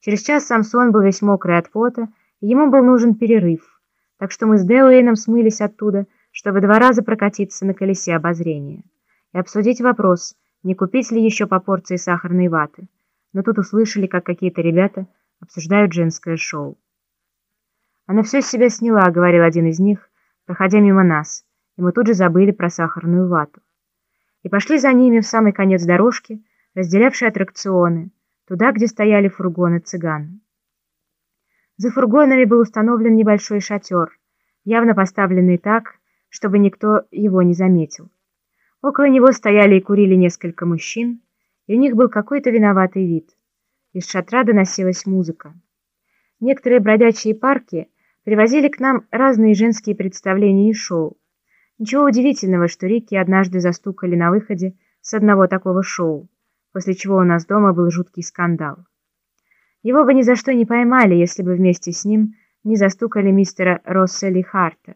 Через час Самсон был весь мокрый от пота, и ему был нужен перерыв, так что мы с Деуэйном смылись оттуда, чтобы два раза прокатиться на колесе обозрения и обсудить вопрос, не купить ли еще по порции сахарной ваты. Но тут услышали, как какие-то ребята обсуждают женское шоу. «Она все с себя сняла», — говорил один из них, проходя мимо нас, и мы тут же забыли про сахарную вату. И пошли за ними в самый конец дорожки, разделявшей аттракционы, туда, где стояли фургоны цыган. За фургонами был установлен небольшой шатер, явно поставленный так, чтобы никто его не заметил. Около него стояли и курили несколько мужчин, и у них был какой-то виноватый вид. Из шатра доносилась музыка. Некоторые бродячие парки привозили к нам разные женские представления и шоу. Ничего удивительного, что Рикки однажды застукали на выходе с одного такого шоу после чего у нас дома был жуткий скандал. Его бы ни за что не поймали, если бы вместе с ним не застукали мистера Россели Харта.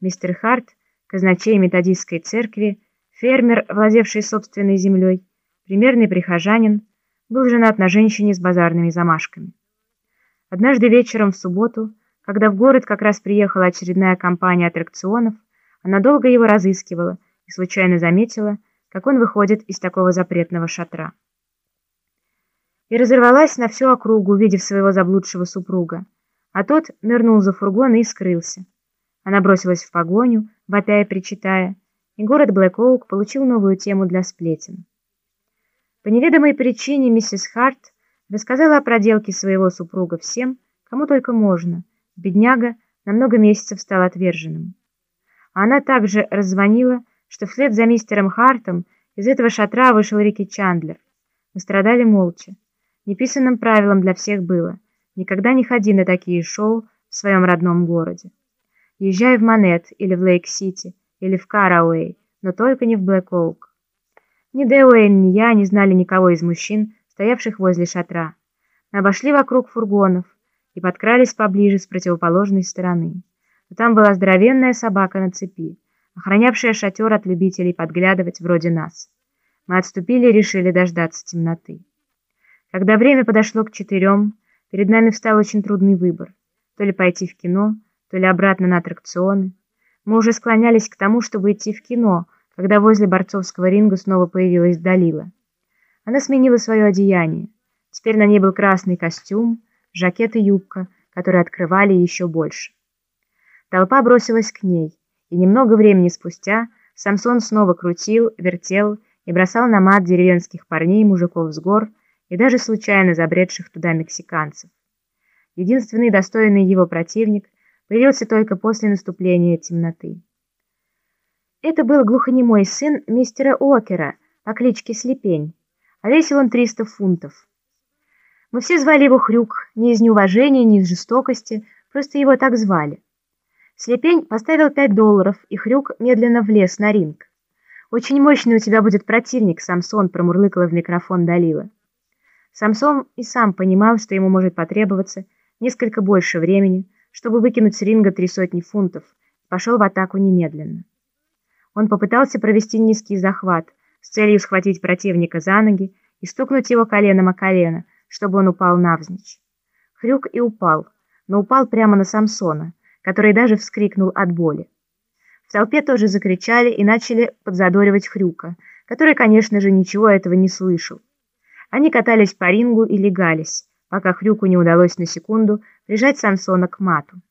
Мистер Харт, казначей методистской церкви, фермер, владевший собственной землей, примерный прихожанин, был женат на женщине с базарными замашками. Однажды вечером в субботу, когда в город как раз приехала очередная компания аттракционов, она долго его разыскивала и случайно заметила, как он выходит из такого запретного шатра. И разорвалась на всю округу, увидев своего заблудшего супруга, а тот нырнул за фургон и скрылся. Она бросилась в погоню, вопя и причитая, и город Блэк-Оук получил новую тему для сплетен. По неведомой причине миссис Харт рассказала о проделке своего супруга всем, кому только можно. Бедняга на много месяцев стал отверженным. А она также раззвонила что вслед за мистером Хартом из этого шатра вышел Рики Чандлер. Мы страдали молча. Неписанным правилом для всех было «Никогда не ходи на такие шоу в своем родном городе. Езжай в Монет или в Лейк-Сити или в Карауэй, но только не в Блэк-Оук». Ни Дэуэйн, ни я не знали никого из мужчин, стоявших возле шатра. Мы обошли вокруг фургонов и подкрались поближе с противоположной стороны. Но там была здоровенная собака на цепи охранявшая шатер от любителей подглядывать вроде нас. Мы отступили и решили дождаться темноты. Когда время подошло к четырем, перед нами встал очень трудный выбор. То ли пойти в кино, то ли обратно на аттракционы. Мы уже склонялись к тому, чтобы идти в кино, когда возле борцовского ринга снова появилась Далила. Она сменила свое одеяние. Теперь на ней был красный костюм, жакет и юбка, которые открывали еще больше. Толпа бросилась к ней и немного времени спустя Самсон снова крутил, вертел и бросал на мат деревенских парней мужиков с гор и даже случайно забредших туда мексиканцев. Единственный достойный его противник появился только после наступления темноты. Это был глухонемой сын мистера Уокера по кличке Слепень, а весил он 300 фунтов. Мы все звали его Хрюк, не из неуважения, не из жестокости, просто его так звали. Слепень поставил пять долларов, и Хрюк медленно влез на ринг. «Очень мощный у тебя будет противник, Самсон», — промурлыкала в микрофон Далила. Самсон и сам понимал, что ему может потребоваться несколько больше времени, чтобы выкинуть с ринга три сотни фунтов, пошел в атаку немедленно. Он попытался провести низкий захват с целью схватить противника за ноги и стукнуть его коленом о колено, чтобы он упал навзничь. Хрюк и упал, но упал прямо на Самсона, который даже вскрикнул от боли. В толпе тоже закричали и начали подзадоривать Хрюка, который, конечно же, ничего этого не слышал. Они катались по рингу и легались, пока Хрюку не удалось на секунду прижать Самсона к мату.